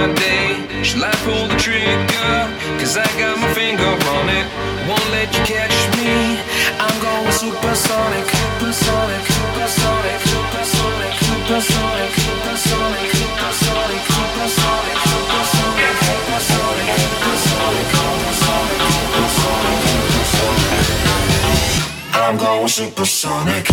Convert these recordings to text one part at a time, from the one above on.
my day. Shall I pull the trigger? Cause I got my finger on it. Won't let you catch me. I'm going supersonic, supersonic, supersonic, supersonic, supersonic, supersonic, supersonic, supersonic, supersonic, supersonic, supersonic, supersonic. I'm going supersonic.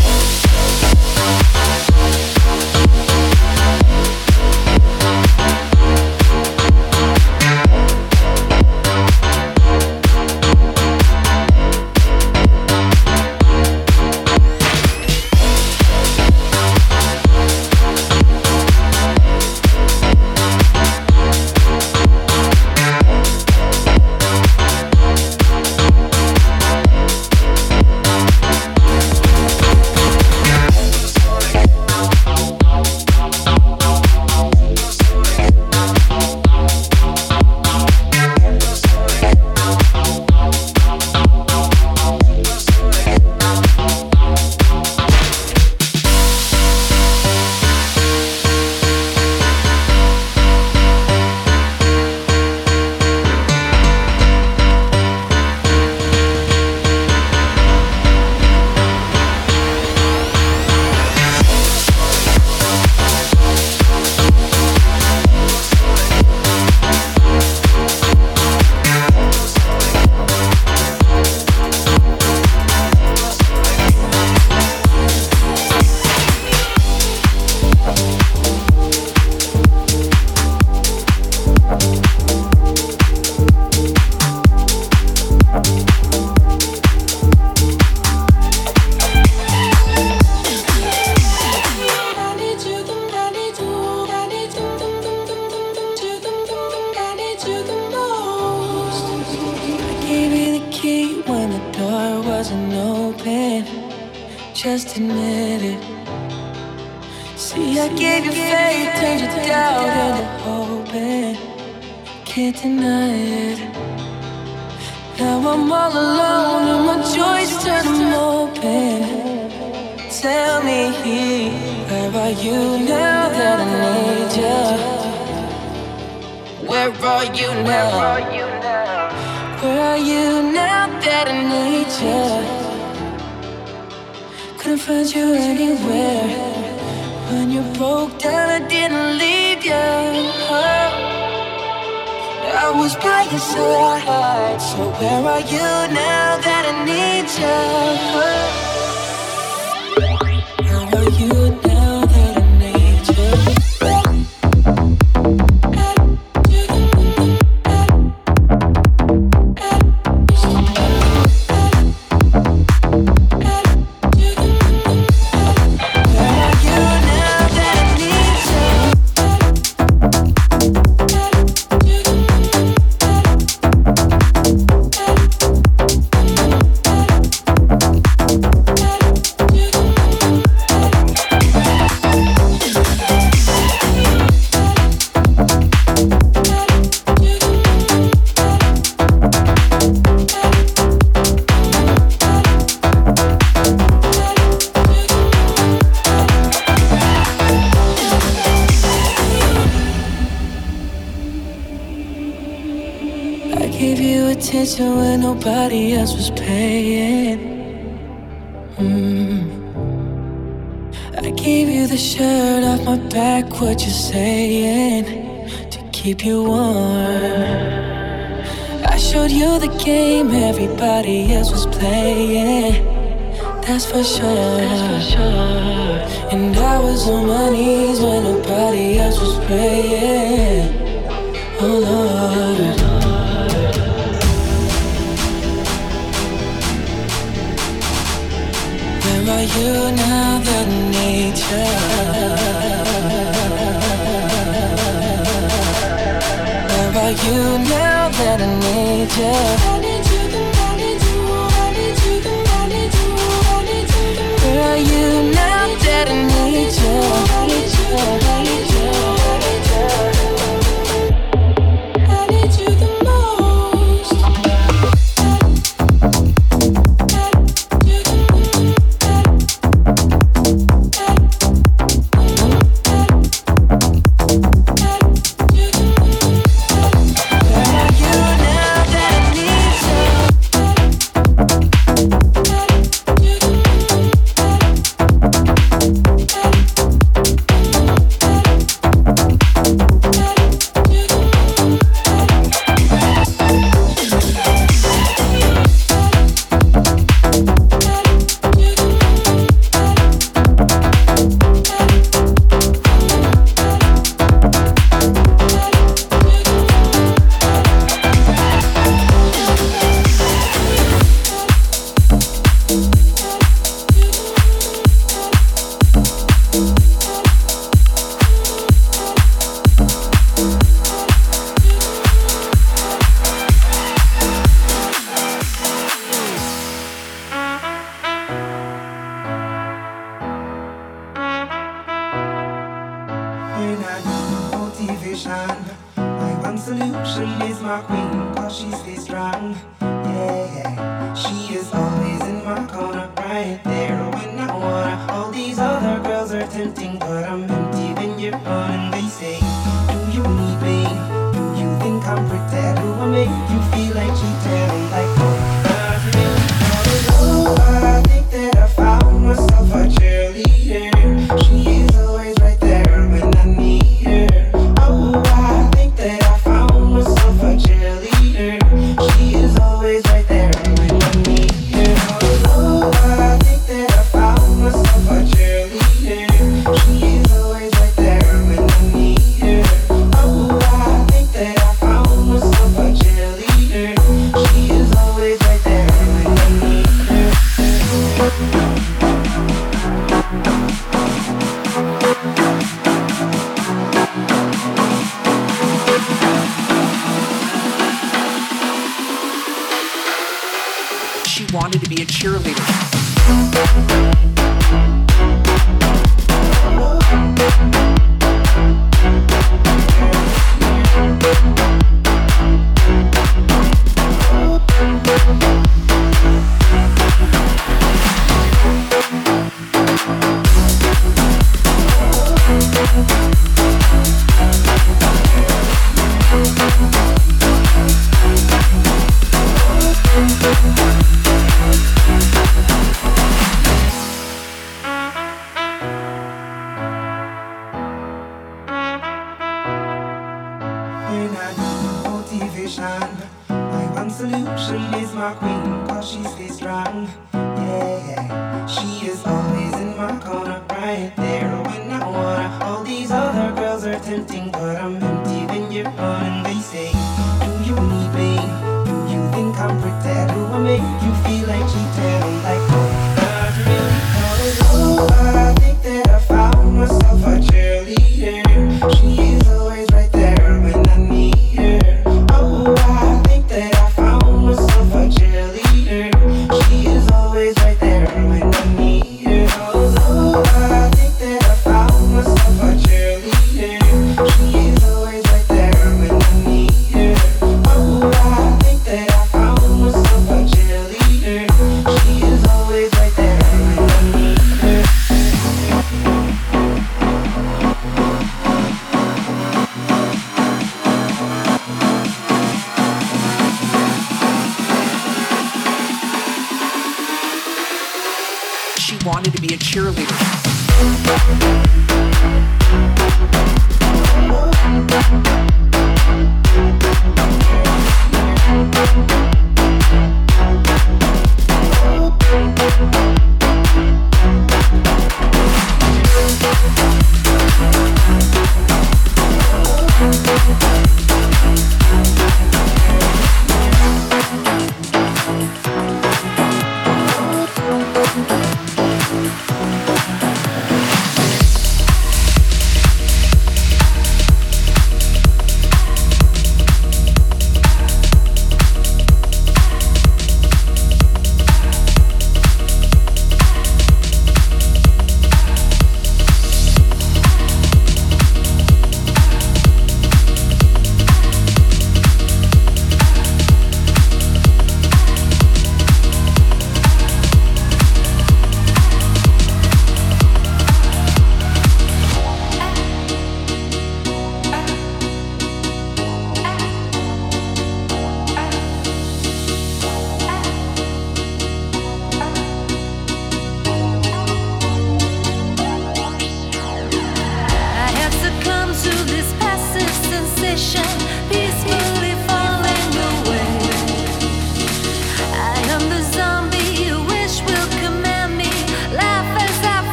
time. Yeah. She is always in my corner, right?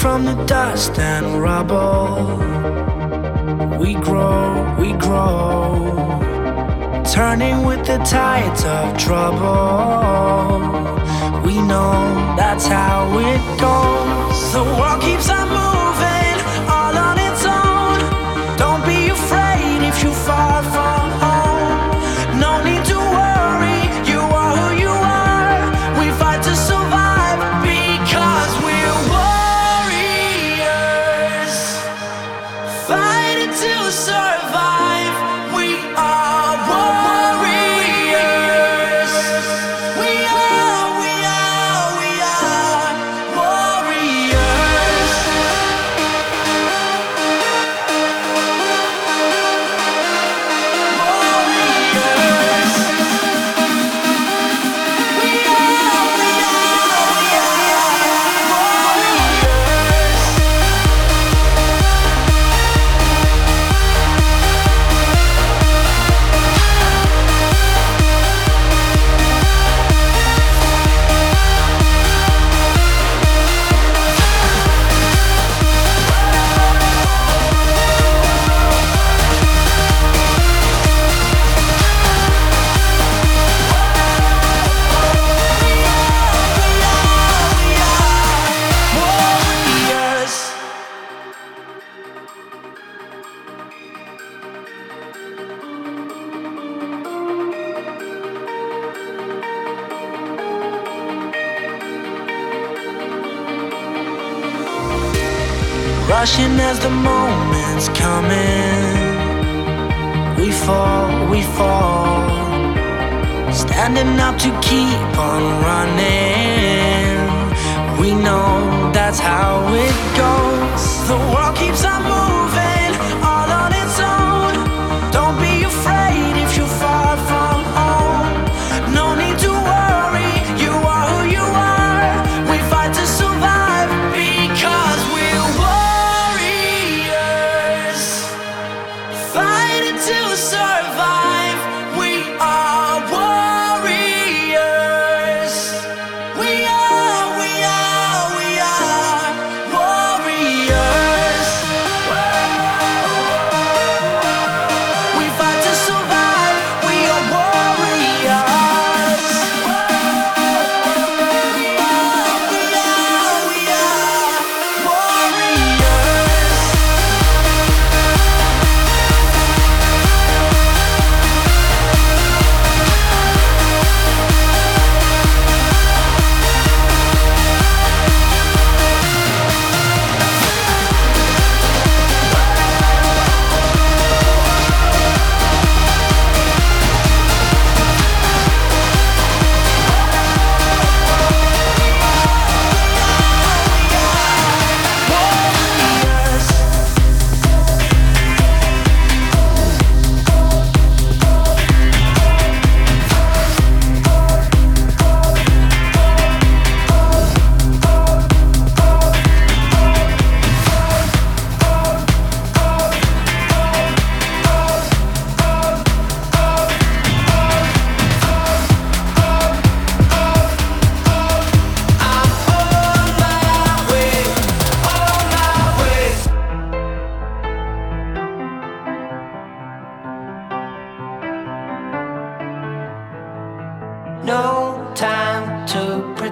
From the dust and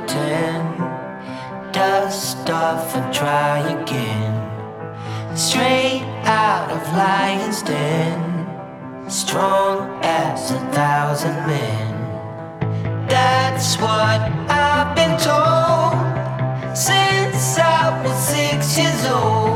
curtain. Dust off and try again. Straight out of lion's den. Strong as a thousand men. That's what I've been told since I was six years old.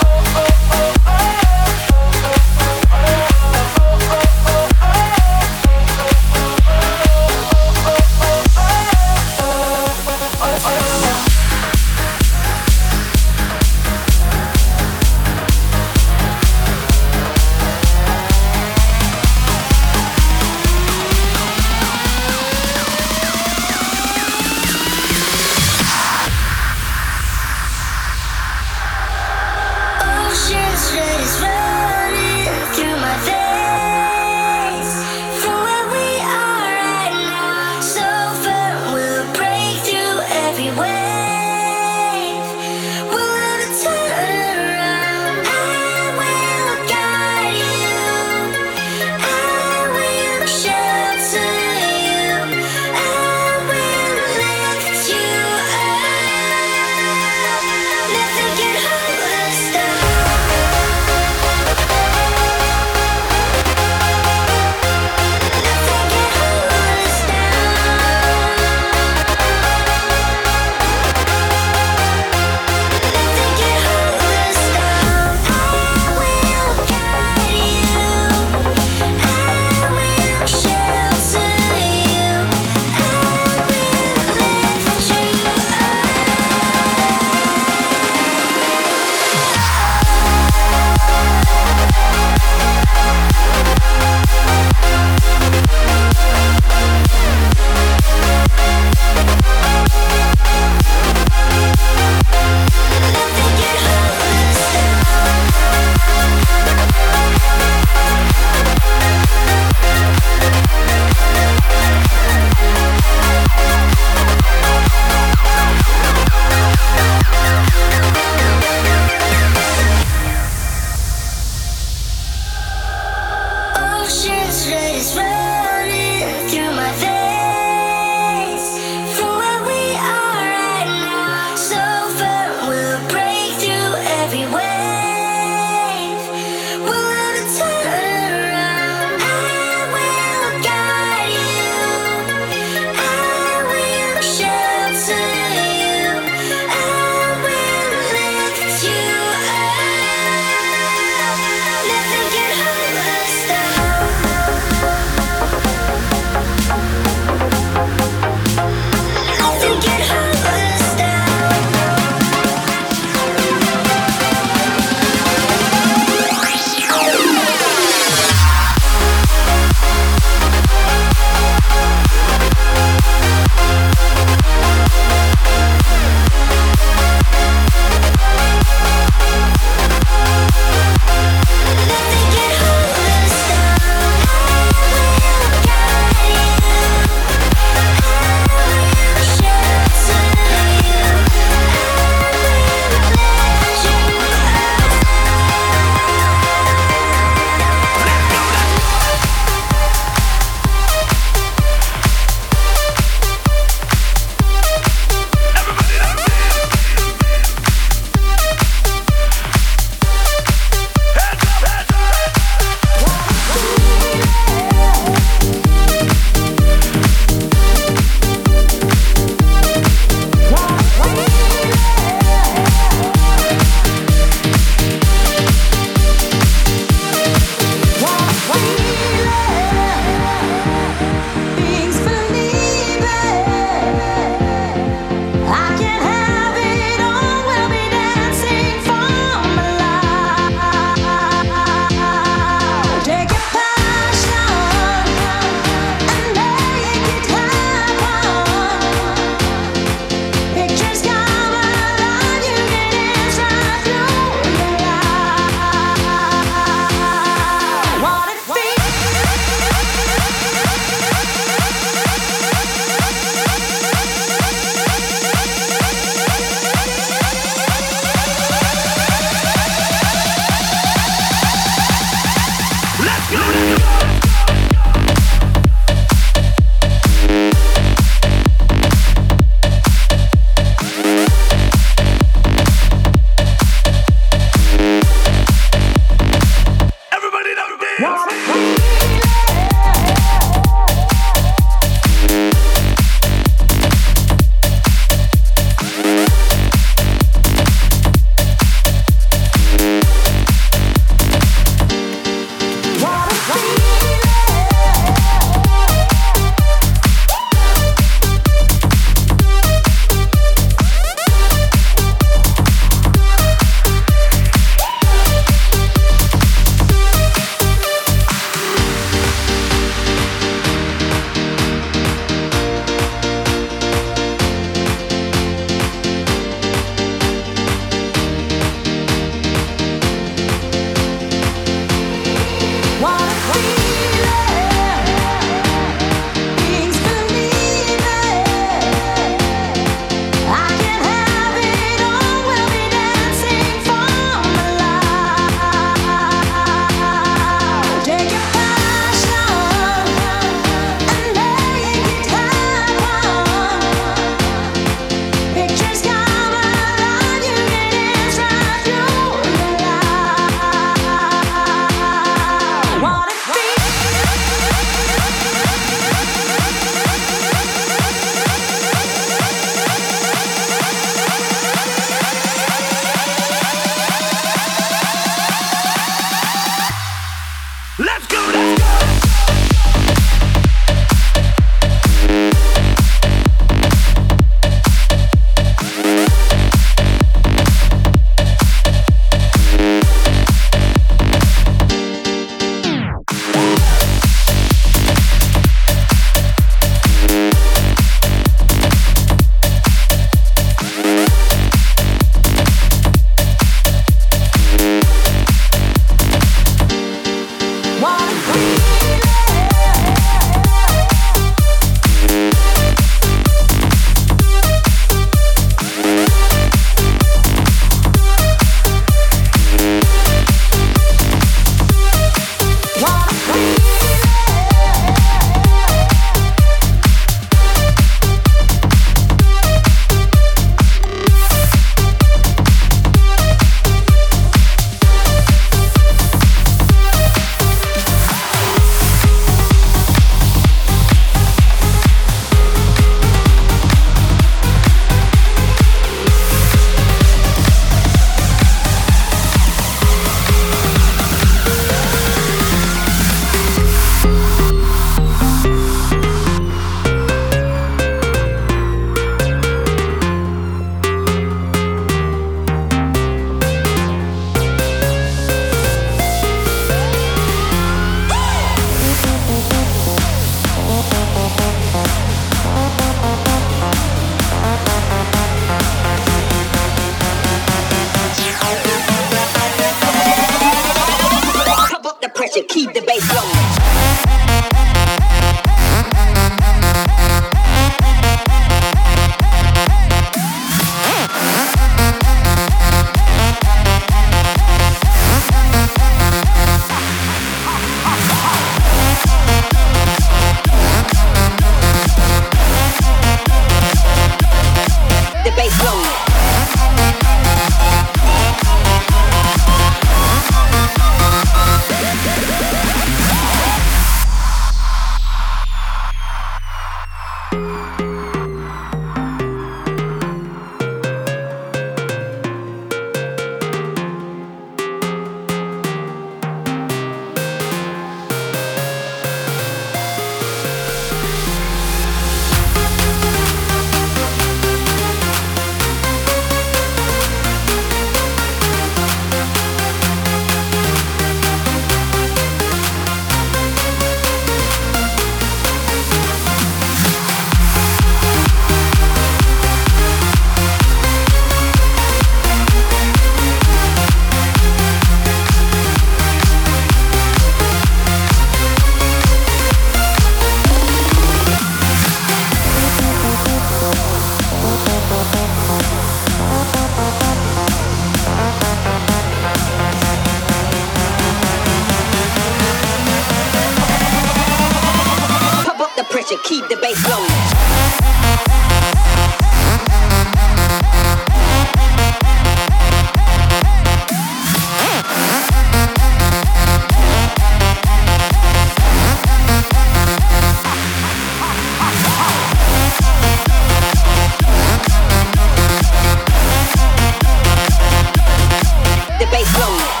Take blow.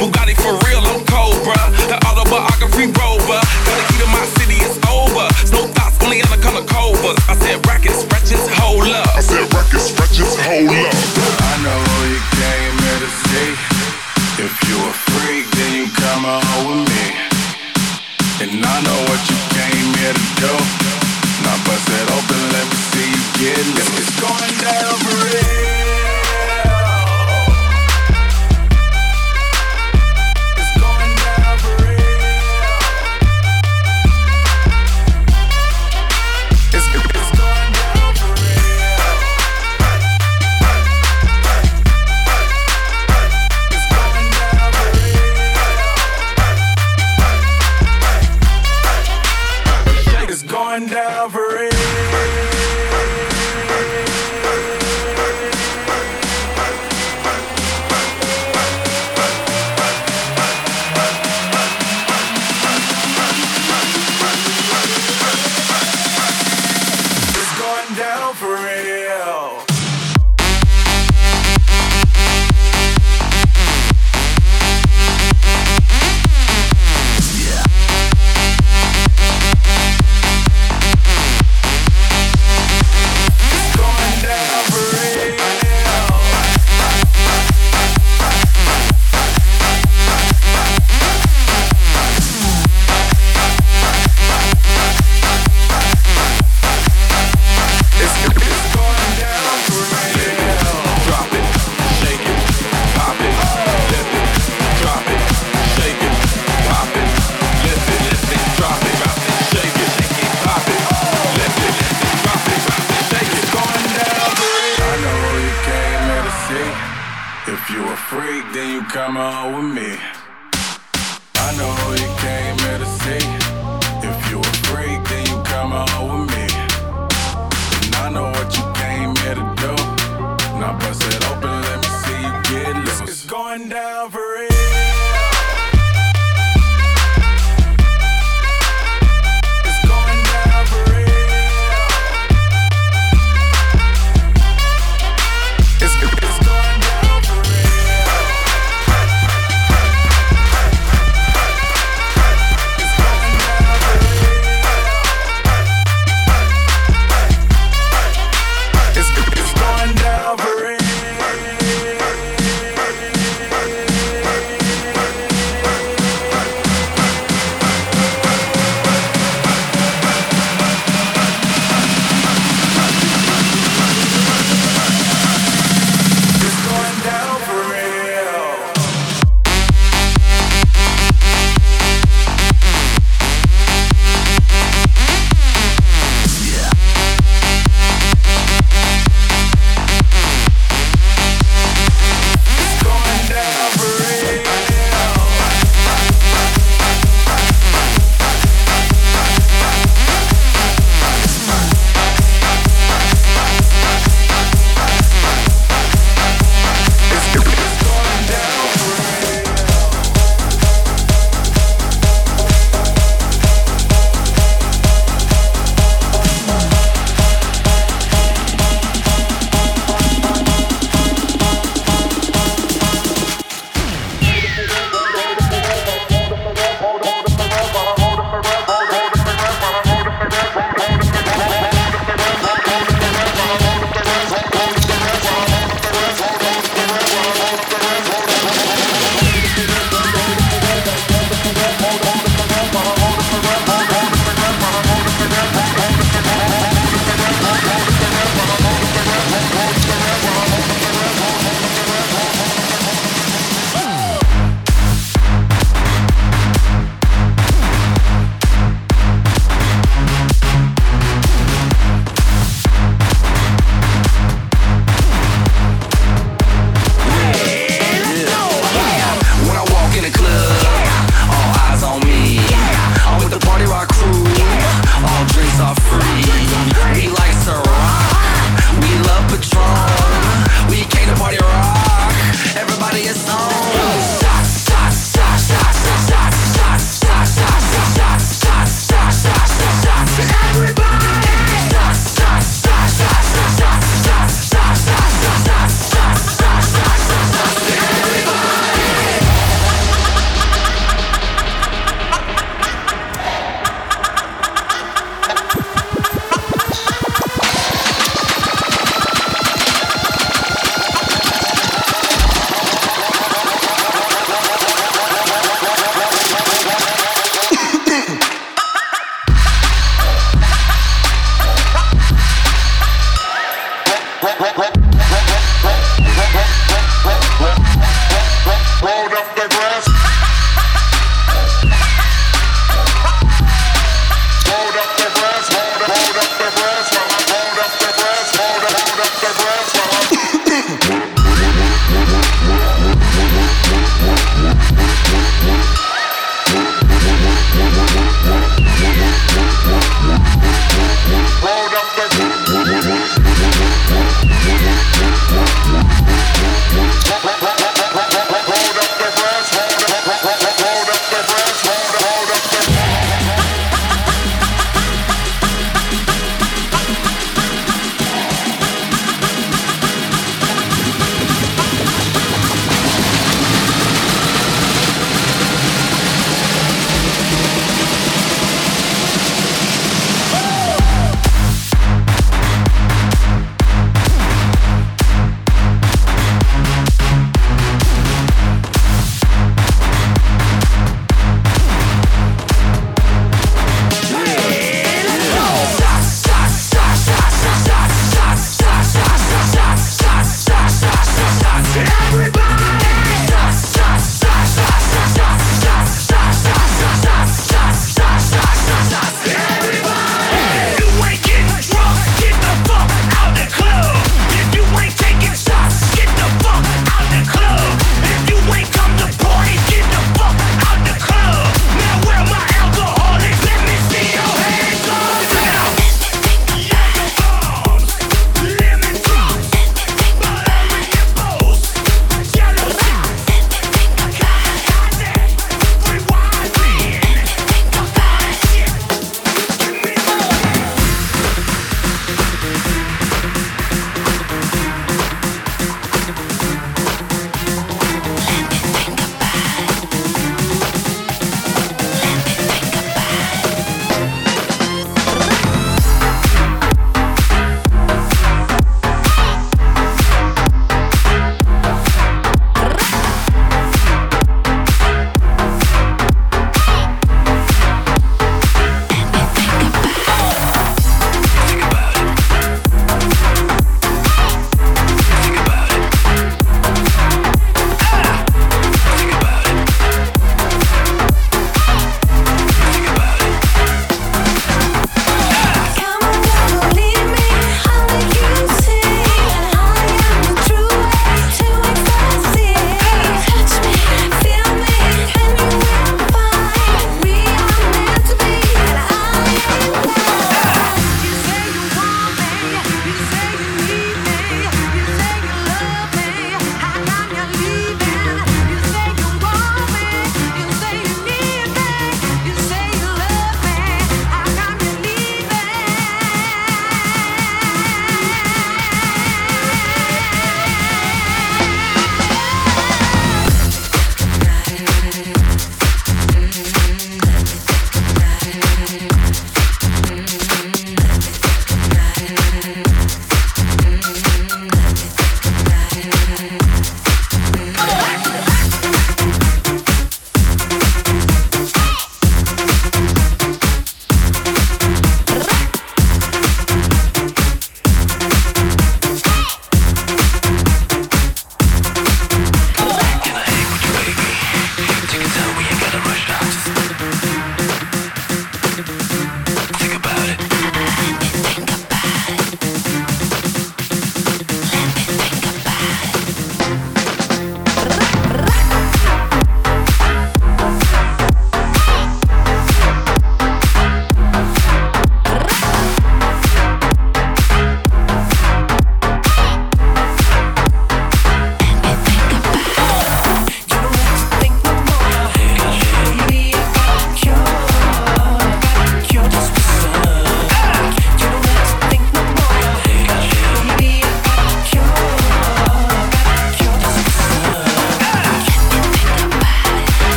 Bugatti for real, I'm cold. The autobiography rover. Gotta key to my city, it's over. It's no thoughts, only on the color Cobras. I said rackets, ratchets, hoes.